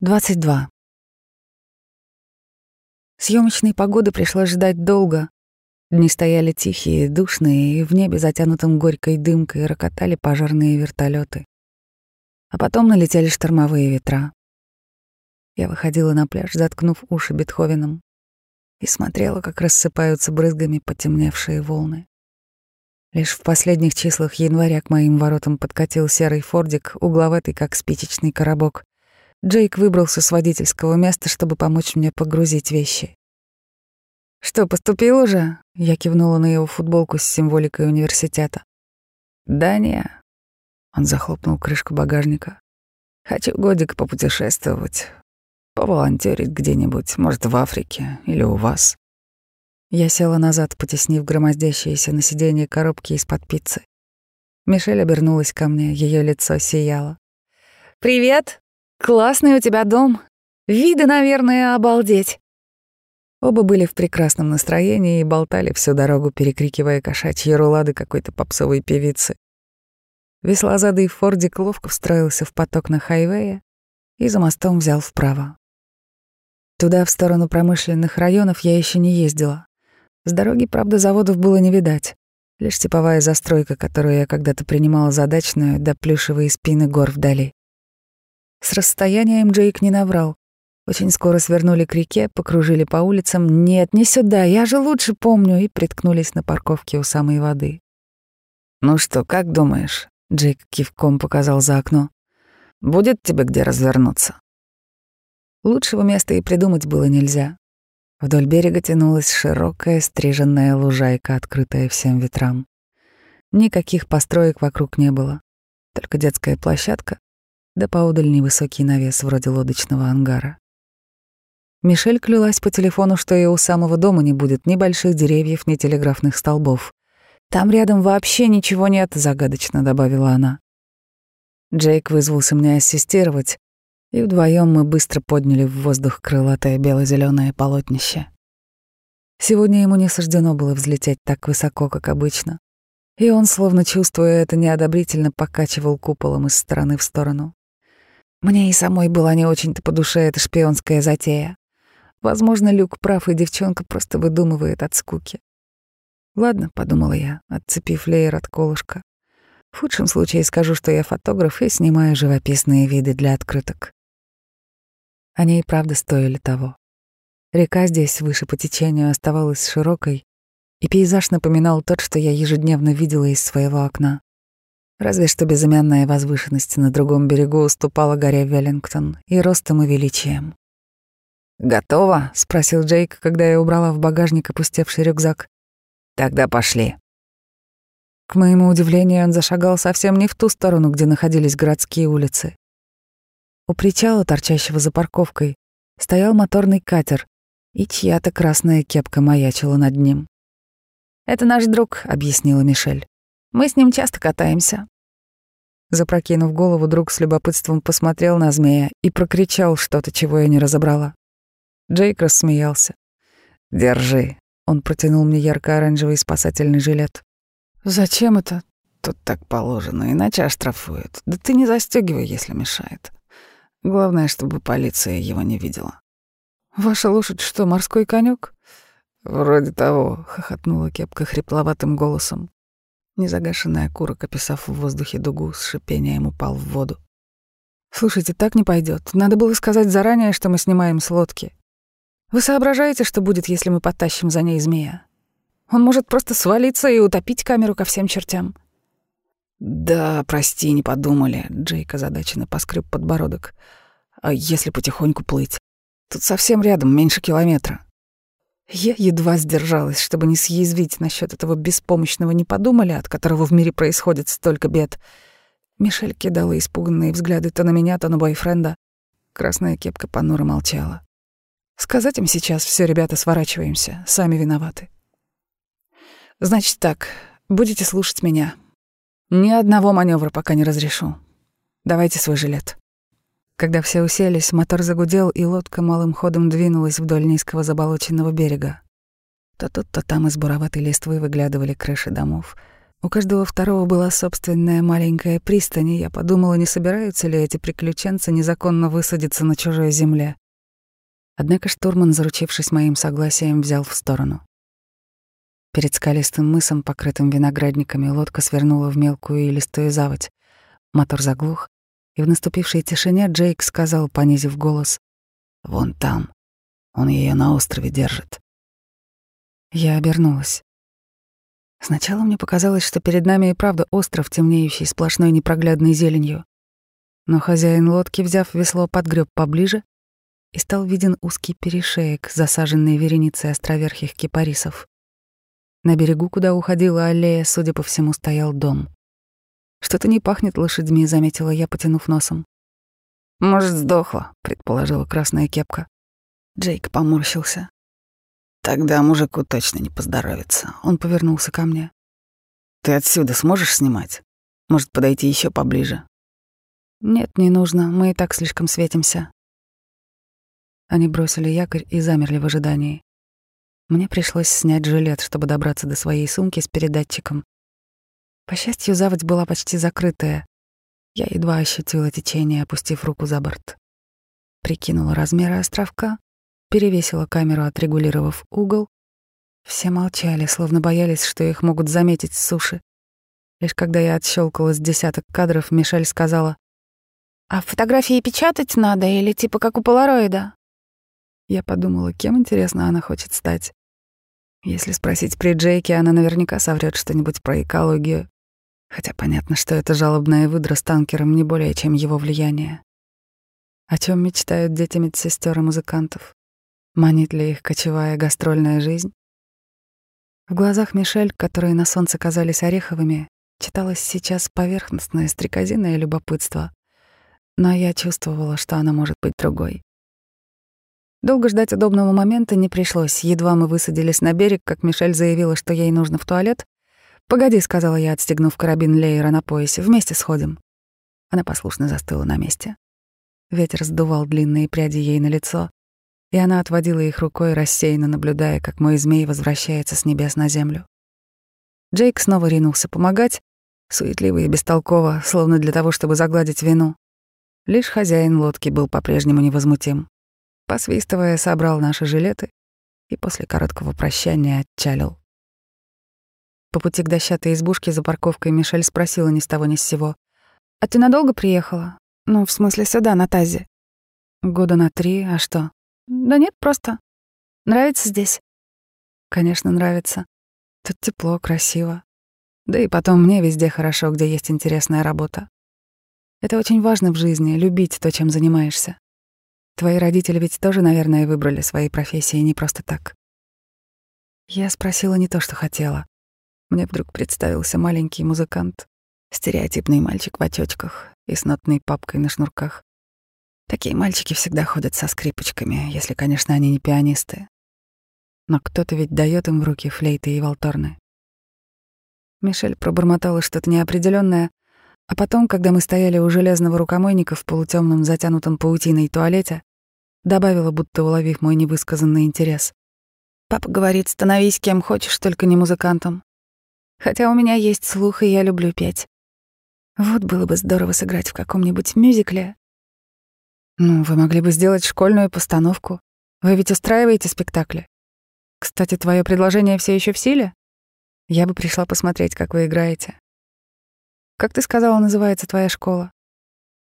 22. Съемочной погоды пришлось ждать долго. Дни стояли тихие, душные, и в небе, затянутом горькой дымкой, рокотали пожарные вертолеты. А потом налетели штормовые ветра. Я выходила на пляж, заткнув уши Бетховеном, и смотрела, как рассыпаются брызгами потемневшие волны. Лишь в последних числах января к моим воротам подкатил серый фордик, угловатый, как спичечный коробок — Джейк выбрался с водительского места, чтобы помочь мне погрузить вещи. «Что, поступил уже?» — я кивнула на его футболку с символикой университета. «Да не». Он захлопнул крышку багажника. «Хочу годик попутешествовать, поволонтерить где-нибудь, может, в Африке или у вас». Я села назад, потеснив громоздящиеся на сиденье коробки из-под пиццы. Мишель обернулась ко мне, ее лицо сияло. «Привет!» Классный у тебя дом. Виды, наверное, обалдеть. Оба были в прекрасном настроении и болтали всю дорогу, перекрикивая кошачьи рулады какой-то попсовой певицы. Веслозадый Фордик ловко встроился в поток на хайвее и за мостом взял вправо. Туда, в сторону промышленных районов, я еще не ездила. С дороги, правда, заводов было не видать. Лишь типовая застройка, которую я когда-то принимала за дачную, да плюшевые спины гор вдали. С расстоянием Джейк не наврал. Очень скоро свернули к реке, покружили по улицам. «Нет, не сюда, я же лучше помню», и приткнулись на парковке у самой воды. «Ну что, как думаешь?» — Джейк кивком показал за окно. «Будет тебе где развернуться?» Лучшего места и придумать было нельзя. Вдоль берега тянулась широкая стриженная лужайка, открытая всем ветрам. Никаких построек вокруг не было, только детская площадка, да поодаль невысокий навес вроде лодочного ангара. Мишель клялась по телефону, что и у самого дома не будет ни больших деревьев, ни телеграфных столбов. «Там рядом вообще ничего нет», — загадочно добавила она. Джейк вызвался мне ассистировать, и вдвоем мы быстро подняли в воздух крылатое бело зеленое полотнище. Сегодня ему не суждено было взлететь так высоко, как обычно, и он, словно чувствуя это, неодобрительно покачивал куполом из стороны в сторону. Мне и самой была не очень-то по душе эта шпионская затея. Возможно, Люк прав, и девчонка просто выдумывает от скуки. «Ладно», — подумала я, отцепив леер от колышка. «В худшем случае скажу, что я фотограф и снимаю живописные виды для открыток». Они и правда стоили того. Река здесь, выше по течению, оставалась широкой, и пейзаж напоминал тот, что я ежедневно видела из своего окна. Разве что безымянная возвышенность на другом берегу уступала горе Веллингтон и ростом и величием. «Готово?» — спросил Джейк, когда я убрала в багажник опустевший рюкзак. «Тогда пошли». К моему удивлению, он зашагал совсем не в ту сторону, где находились городские улицы. У причала, торчащего за парковкой, стоял моторный катер, и чья-то красная кепка маячила над ним. «Это наш друг», — объяснила Мишель. Мы с ним часто катаемся». Запрокинув голову, друг с любопытством посмотрел на змея и прокричал что-то, чего я не разобрала. Джейк рассмеялся. «Держи». Он протянул мне ярко-оранжевый спасательный жилет. «Зачем это?» «Тут так положено, иначе оштрафуют. Да ты не застегивай, если мешает. Главное, чтобы полиция его не видела». «Ваша лошадь что, морской конек? «Вроде того», — хохотнула кепка хрипловатым голосом. Незагашенный окурок, описав в воздухе дугу, с шипением упал в воду. «Слушайте, так не пойдет. Надо было сказать заранее, что мы снимаем с лодки. Вы соображаете, что будет, если мы потащим за ней змея? Он может просто свалиться и утопить камеру ко всем чертям». «Да, прости, не подумали», — Джейк озадаченно поскреб подбородок. «А если потихоньку плыть? Тут совсем рядом, меньше километра». Я едва сдержалась, чтобы не съязвить насчет этого беспомощного не подумали, от которого в мире происходит столько бед. Мишель кидала испуганные взгляды то на меня, то на бойфренда. Красная кепка понуро молчала. Сказать им сейчас все, ребята, сворачиваемся, сами виноваты. Значит так, будете слушать меня. Ни одного маневра пока не разрешу. Давайте свой жилет. Когда все уселись, мотор загудел, и лодка малым ходом двинулась вдоль низкого заболоченного берега. То тут, то там из буроватой листвы выглядывали крыши домов. У каждого второго была собственная маленькая пристань, и я подумала, не собираются ли эти приключенцы незаконно высадиться на чужой земле. Однако штурман, заручившись моим согласием, взял в сторону. Перед скалистым мысом, покрытым виноградниками, лодка свернула в мелкую и листую заводь. Мотор заглух, и в наступившей тишине Джейк сказал, понизив голос, «Вон там. Он ее на острове держит». Я обернулась. Сначала мне показалось, что перед нами и правда остров, темнеющий сплошной непроглядной зеленью. Но хозяин лодки, взяв весло, подгреб поближе, и стал виден узкий перешеек, засаженный вереницей островерхих кипарисов. На берегу, куда уходила аллея, судя по всему, стоял дом. «Что-то не пахнет лошадьми», — заметила я, потянув носом. «Может, сдохла», — предположила красная кепка. Джейк поморщился. Тогда мужику точно не поздоровится. Он повернулся ко мне. Ты отсюда сможешь снимать? Может, подойти еще поближе? Нет, не нужно. Мы и так слишком светимся. Они бросили якорь и замерли в ожидании. Мне пришлось снять жилет, чтобы добраться до своей сумки с передатчиком. По счастью, заводь была почти закрытая. Я едва ощутила течение, опустив руку за борт. Прикинула размеры островка перевесила камеру, отрегулировав угол. Все молчали, словно боялись, что их могут заметить с суши. Лишь когда я отщелкала с десяток кадров, Мишель сказала, «А фотографии печатать надо или типа как у полароида?» Я подумала, кем, интересно, она хочет стать. Если спросить при Джейке, она наверняка соврет что-нибудь про экологию. Хотя понятно, что это жалобная выдра с танкером не более, чем его влияние. О чем мечтают дети медсестер и музыкантов? Манит ли их кочевая гастрольная жизнь? В глазах Мишель, которые на солнце казались ореховыми, читалось сейчас поверхностное стрекозиное любопытство, но я чувствовала, что она может быть другой. Долго ждать удобного момента не пришлось. Едва мы высадились на берег, как Мишель заявила, что ей нужно в туалет. «Погоди», — сказала я, отстегнув карабин Лейера на поясе, — «вместе сходим». Она послушно застыла на месте. Ветер сдувал длинные пряди ей на лицо, и она отводила их рукой, рассеянно наблюдая, как мой змей возвращается с небес на землю. Джейк снова ринулся помогать, суетливо и бестолково, словно для того, чтобы загладить вину. Лишь хозяин лодки был по-прежнему невозмутим. Посвистывая, собрал наши жилеты и после короткого прощания отчалил. По пути к дощатой избушке за парковкой Мишель спросила ни с того ни с сего. «А ты надолго приехала? Ну, в смысле, сюда, на Тазе?» «Года на три, а что?» Да нет, просто. Нравится здесь? Конечно, нравится. Тут тепло, красиво. Да и потом мне везде хорошо, где есть интересная работа. Это очень важно в жизни — любить то, чем занимаешься. Твои родители ведь тоже, наверное, выбрали свои профессии не просто так. Я спросила не то, что хотела. Мне вдруг представился маленький музыкант, стереотипный мальчик в очочках и с нотной папкой на шнурках. Такие мальчики всегда ходят со скрипочками, если, конечно, они не пианисты. Но кто-то ведь дает им в руки флейты и волторны. Мишель пробормотала что-то неопределенное, а потом, когда мы стояли у железного рукомойника в полутемном затянутом паутиной туалете, добавила, будто уловив мой невысказанный интерес. «Папа говорит, становись кем хочешь, только не музыкантом. Хотя у меня есть слух, и я люблю петь. Вот было бы здорово сыграть в каком-нибудь мюзикле, ну, вы могли бы сделать школьную постановку. Вы ведь устраиваете спектакли. Кстати, твое предложение все еще в силе? Я бы пришла посмотреть, как вы играете. Как ты сказала, называется твоя школа?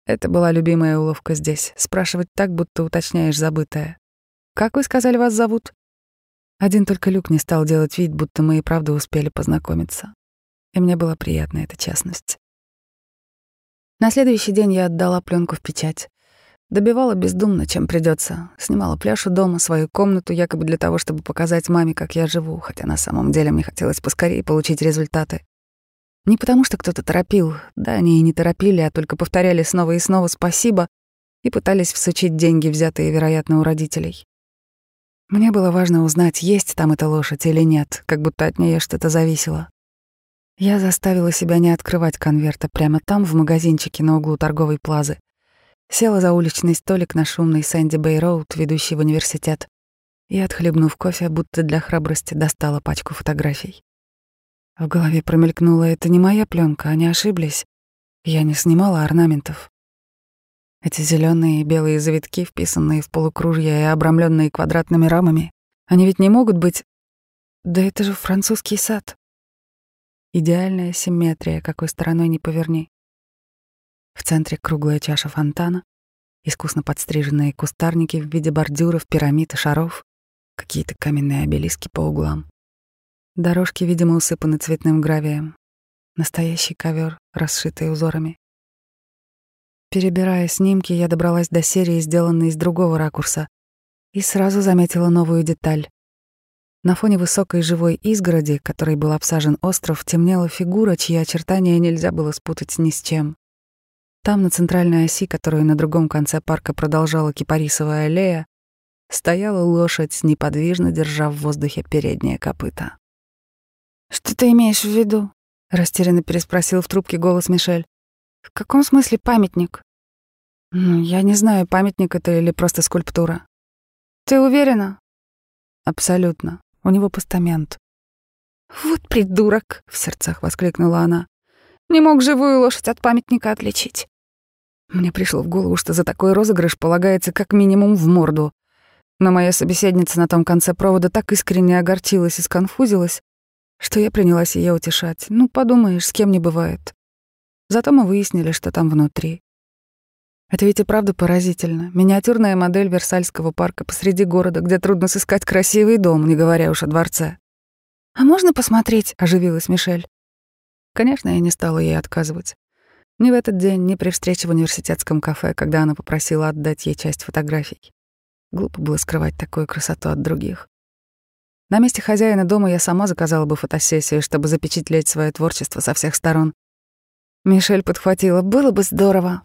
Это была любимая уловка здесь — спрашивать так, будто уточняешь забытое. Как вы сказали, вас зовут? Один только Люк не стал делать вид, будто мы и правда успели познакомиться. И мне была приятна эта честность. На следующий день я отдала пленку в печать. Добивала бездумно, чем придется. Снимала пляж у дома, свою комнату, якобы для того, чтобы показать маме, как я живу, хотя на самом деле мне хотелось поскорее получить результаты. Не потому что кто-то торопил, да, они и не торопили, а только повторяли снова и снова «спасибо» и пытались всучить деньги, взятые, вероятно, у родителей. Мне было важно узнать, есть там эта лошадь или нет, как будто от нее что-то зависело. Я заставила себя не открывать конверта прямо там, в магазинчике на углу торговой плазы, Села за уличный столик на шумный Сэнди Бэй Роуд, ведущий в университет, и, отхлебнув кофе, будто для храбрости достала пачку фотографий. В голове промелькнуло, это не моя пленка, они ошиблись. Я не снимала орнаментов. Эти зеленые и белые завитки, вписанные в полукружья и обрамленные квадратными рамами, они ведь не могут быть... Да это же французский сад. Идеальная симметрия, какой стороной ни поверни. В центре круглая чаша фонтана, искусно подстриженные кустарники в виде бордюров, пирамид и шаров, какие-то каменные обелиски по углам. Дорожки, видимо, усыпаны цветным гравием. Настоящий ковер, расшитый узорами. Перебирая снимки, я добралась до серии, сделанной из другого ракурса, и сразу заметила новую деталь. На фоне высокой живой изгороди, которой был обсажен остров, темнела фигура, чьи очертания нельзя было спутать ни с чем. Там, на центральной оси, которую на другом конце парка продолжала кипарисовая аллея, стояла лошадь, неподвижно держа в воздухе переднее копыто. «Что ты имеешь в виду?» — растерянно переспросил в трубке голос Мишель. В каком смысле памятник? Ну, я не знаю, памятник это или просто скульптура. Ты уверена? Абсолютно. У него постамент. Вот придурок, в сердцах воскликнула она. Не мог живую лошадь от памятника отличить. Мне пришло в голову, что за такой розыгрыш полагается как минимум в морду. Но моя собеседница на том конце провода так искренне огорчилась и сконфузилась, что я принялась ее утешать. Ну, подумаешь, с кем не бывает. Зато мы выяснили, что там внутри. Это ведь и правда поразительно. Миниатюрная модель Версальского парка посреди города, где трудно сыскать красивый дом, не говоря уж о дворце. «А можно посмотреть?» — оживилась Мишель. Конечно, я не стала ей отказывать. Ни в этот день, ни при встрече в университетском кафе, когда она попросила отдать ей часть фотографий. Глупо было скрывать такую красоту от других. На месте хозяина дома я сама заказала бы фотосессию, чтобы запечатлеть свое творчество со всех сторон. Мишель подхватила. «Было бы здорово».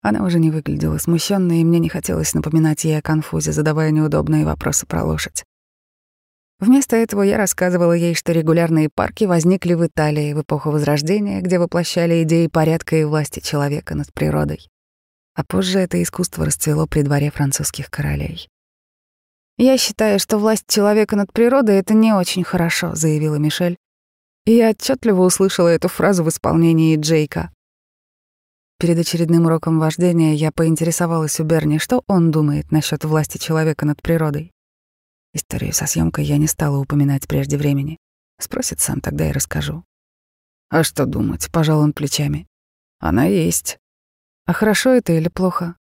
Она уже не выглядела смущенной, и мне не хотелось напоминать ей о конфузе, задавая неудобные вопросы про лошадь. Вместо этого я рассказывала ей, что регулярные парки возникли в Италии в эпоху Возрождения, где воплощали идеи порядка и власти человека над природой. А позже это искусство расцвело при дворе французских королей. «Я считаю, что власть человека над природой — это не очень хорошо», — заявила Мишель, и я отчетливо услышала эту фразу в исполнении Джейка. Перед очередным уроком вождения я поинтересовалась у Берни, что он думает насчет власти человека над природой. Историю со съемкой я не стала упоминать прежде времени. Спросит сам, тогда и расскажу. А что думать, пожал он плечами. Она есть. А хорошо это или плохо?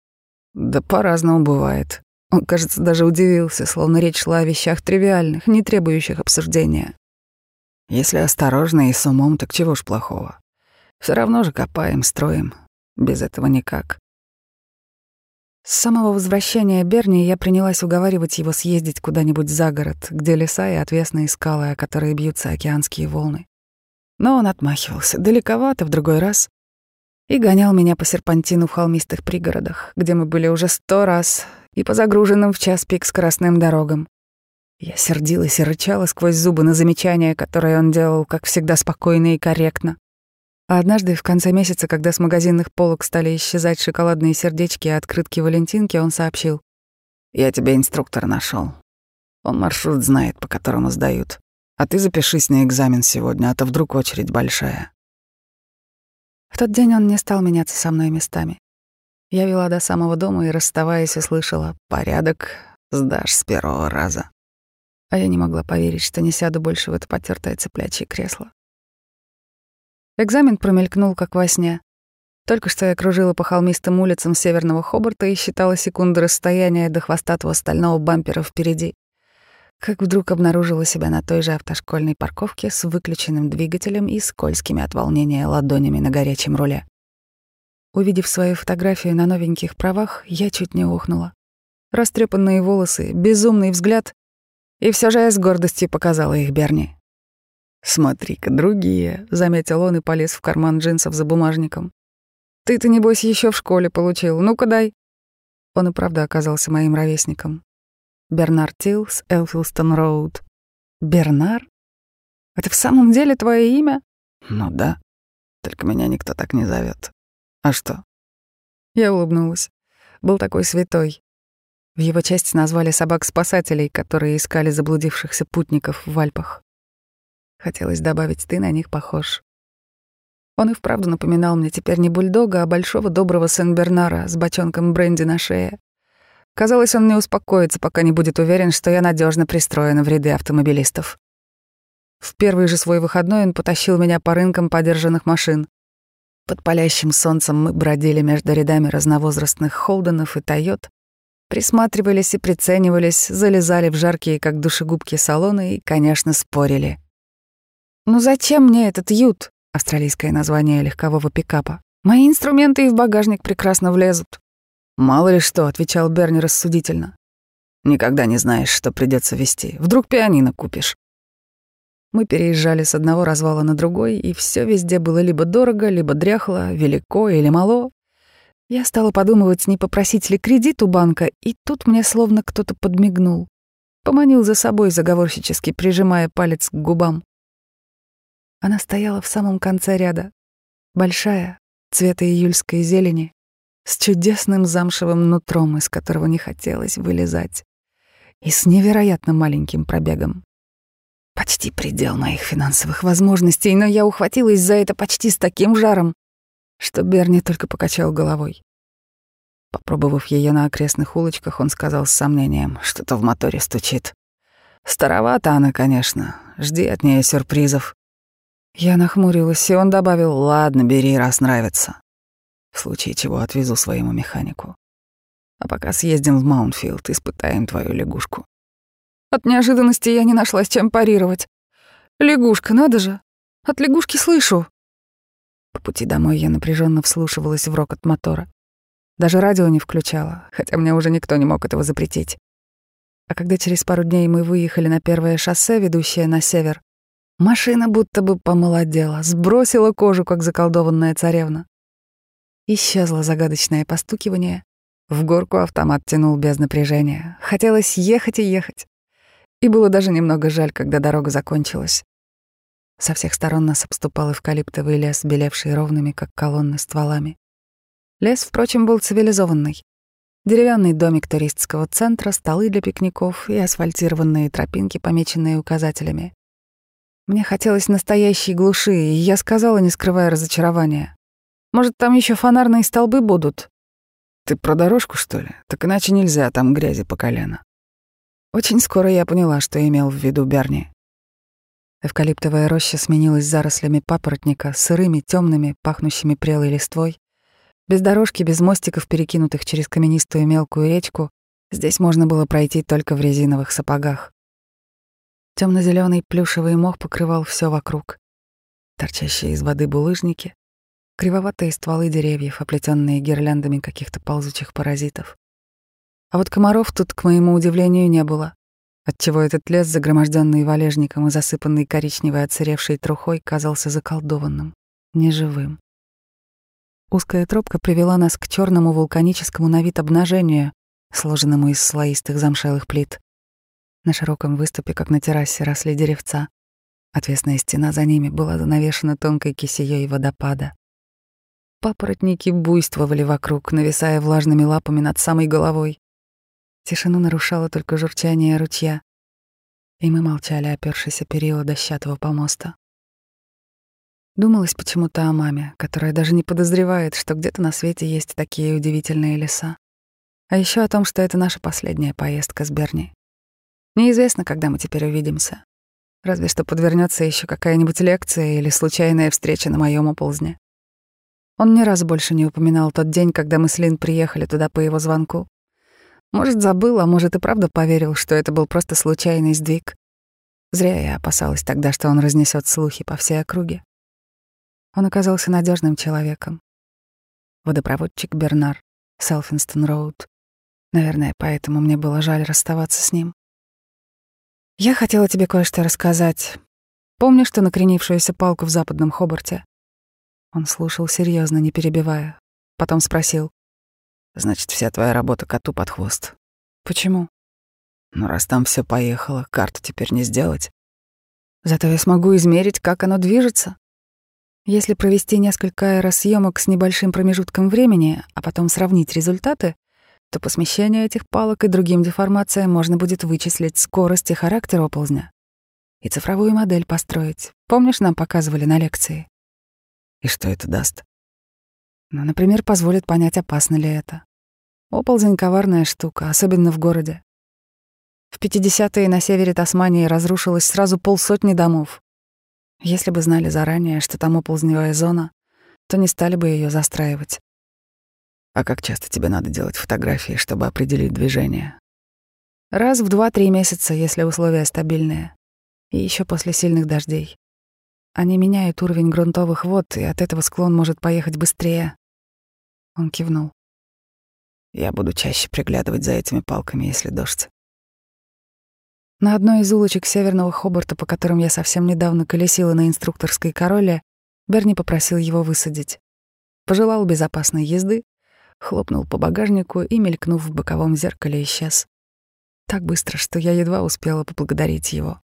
Да по-разному бывает. Он, кажется, даже удивился, словно речь шла о вещах тривиальных, не требующих обсуждения. Если осторожно и с умом, так чего ж плохого? Все равно же копаем, строим. Без этого никак. С самого возвращения Берни я принялась уговаривать его съездить куда-нибудь за город, где леса и отвесные скалы, о которые бьются океанские волны. Но он отмахивался далековато в другой раз и гонял меня по серпантину в холмистых пригородах, где мы были уже сто раз, и по загруженным в час пик скоростным дорогам. Я сердилась и рычала сквозь зубы на замечания, которые он делал, как всегда, спокойно и корректно. А однажды, в конце месяца, когда с магазинных полок стали исчезать шоколадные сердечки и открытки Валентинки, он сообщил. «Я тебе инструктор нашел. Он маршрут знает, по которому сдают. А ты запишись на экзамен сегодня, а то вдруг очередь большая». В тот день он не стал меняться со мной местами. Я вела до самого дома и, расставаясь, услышала «Порядок, сдашь с первого раза». А я не могла поверить, что не сяду больше в это потертое цеплячье кресло. Экзамен промелькнул, как во сне. Только что я кружила по холмистым улицам северного Хобарта и считала секунды расстояния до хвостатого стального бампера впереди. Как вдруг обнаружила себя на той же автошкольной парковке с выключенным двигателем и скользкими от волнения ладонями на горячем руле. Увидев свою фотографию на новеньких правах, я чуть не ухнула. Растрепанные волосы, безумный взгляд и все же я с гордостью показала их Берни. «Смотри-ка, другие», — заметил он и полез в карман джинсов за бумажником. «Ты-то, небось, еще в школе получил. Ну-ка дай». Он и правда оказался моим ровесником. Бернар Тилс, Элфилстон Роуд. Бернар? Это в самом деле твое имя? Ну да. Только меня никто так не зовет. А что? Я улыбнулась. Был такой святой. В его честь назвали собак-спасателей, которые искали заблудившихся путников в Альпах. Хотелось добавить, ты на них похож. Он и вправду напоминал мне теперь не бульдога, а большого доброго Сен-Бернара с бочонком бренди на шее. Казалось, он не успокоится, пока не будет уверен, что я надежно пристроена в ряды автомобилистов. В первый же свой выходной он потащил меня по рынкам подержанных машин. Под палящим солнцем мы бродили между рядами разновозрастных Холденов и Тойот, присматривались и приценивались, залезали в жаркие, как душегубки, салоны и, конечно, спорили. «Ну зачем мне этот ют?» — австралийское название легкового пикапа. «Мои инструменты и в багажник прекрасно влезут». «Мало ли что», — отвечал Берни рассудительно. «Никогда не знаешь, что придется вести. Вдруг пианино купишь». Мы переезжали с одного развала на другой, и все везде было либо дорого, либо дряхло, велико или мало. Я стала подумывать, не попросить ли кредит у банка, и тут мне словно кто-то подмигнул. Поманил за собой, заговорщически прижимая палец к губам. Она стояла в самом конце ряда, большая, цвета июльской зелени, с чудесным замшевым нутром, из которого не хотелось вылезать, и с невероятно маленьким пробегом. Почти предел моих финансовых возможностей, но я ухватилась за это почти с таким жаром, что Берни только покачал головой. Попробовав ее на окрестных улочках, он сказал с сомнением, что-то в моторе стучит. Старовата она, конечно. Жди от нее сюрпризов. Я нахмурилась, и он добавил, ладно, бери, раз нравится. В случае чего отвезу своему механику. А пока съездим в Маунтфилд, испытаем твою лягушку. От неожиданности я не нашла чем парировать. Лягушка, надо же. От лягушки слышу. По пути домой я напряженно вслушивалась в рокот мотора. Даже радио не включала, хотя мне уже никто не мог этого запретить. А когда через пару дней мы выехали на первое шоссе, ведущее на север, машина будто бы помолодела, сбросила кожу, как заколдованная царевна. Исчезло загадочное постукивание. В горку автомат тянул без напряжения. Хотелось ехать и ехать. И было даже немного жаль, когда дорога закончилась. Со всех сторон нас обступал эвкалиптовый лес, белевший ровными, как колонны, стволами. Лес, впрочем, был цивилизованный. Деревянный домик туристского центра, столы для пикников и асфальтированные тропинки, помеченные указателями. Мне хотелось настоящей глуши, и я сказала, не скрывая разочарования. «Может, там еще фонарные столбы будут?» «Ты про дорожку, что ли? Так иначе нельзя, там грязи по колено». Очень скоро я поняла, что имел в виду Берни. Эвкалиптовая роща сменилась зарослями папоротника, сырыми, темными, пахнущими прелой листвой. Без дорожки, без мостиков, перекинутых через каменистую мелкую речку, здесь можно было пройти только в резиновых сапогах. Темно-зеленый плюшевый мох покрывал все вокруг. Торчащие из воды булыжники, кривоватые стволы деревьев, оплетенные гирляндами каких-то ползучих паразитов. А вот комаров тут, к моему удивлению, не было, отчего этот лес, загроможденный валежником и засыпанный коричневой отсыревшей трухой, казался заколдованным, неживым. Узкая тропка привела нас к черному вулканическому на вид обнажению, сложенному из слоистых замшелых плит. На широком выступе, как на террасе, росли деревца. Отвесная стена за ними была занавешена тонкой кисеей водопада. Папоротники буйствовали вокруг, нависая влажными лапами над самой головой. Тишину нарушало только журчание ручья, и мы молчали, опёршись о перила дощатого помоста. Думалось почему-то о маме, которая даже не подозревает, что где-то на свете есть такие удивительные леса. А еще о том, что это наша последняя поездка с Берни. Неизвестно, когда мы теперь увидимся. Разве что подвернется еще какая-нибудь лекция или случайная встреча на моем оползне. Он ни разу больше не упоминал тот день, когда мы с Лин приехали туда по его звонку. Может, забыл, а может, и правда поверил, что это был просто случайный сдвиг. Зря я опасалась тогда, что он разнесет слухи по всей округе. Он оказался надежным человеком. Водопроводчик Бернар, Селфинстон Роуд. Наверное, поэтому мне было жаль расставаться с ним. Я хотела тебе кое-что рассказать. Помнишь что накренившуюся палку в западном Хобарте? Он слушал серьезно, не перебивая. Потом спросил. Значит, вся твоя работа коту под хвост. Почему? Ну, раз там все поехало, карту теперь не сделать. Зато я смогу измерить, как оно движется. Если провести несколько аэросъемок с небольшим промежутком времени, а потом сравнить результаты, то по смещению этих палок и другим деформациям можно будет вычислить скорость и характер оползня. И цифровую модель построить. Помнишь, нам показывали на лекции? И что это даст? Ну, например, позволит понять, опасно ли это. Оползень — коварная штука, особенно в городе. В 50-е на севере Тасмании разрушилось сразу полсотни домов. Если бы знали заранее, что там оползневая зона, то не стали бы ее застраивать. А как часто тебе надо делать фотографии, чтобы определить движение? Раз в два-три месяца, если условия стабильные. И еще после сильных дождей. Они меняют уровень грунтовых вод, и от этого склон может поехать быстрее. Он кивнул. Я буду чаще приглядывать за этими палками, если дождь. На одной из улочек северного Хобарта, по которым я совсем недавно колесила на инструкторской короле, Берни попросил его высадить. Пожелал безопасной езды, хлопнул по багажнику и, мелькнув в боковом зеркале, исчез. Так быстро, что я едва успела поблагодарить его.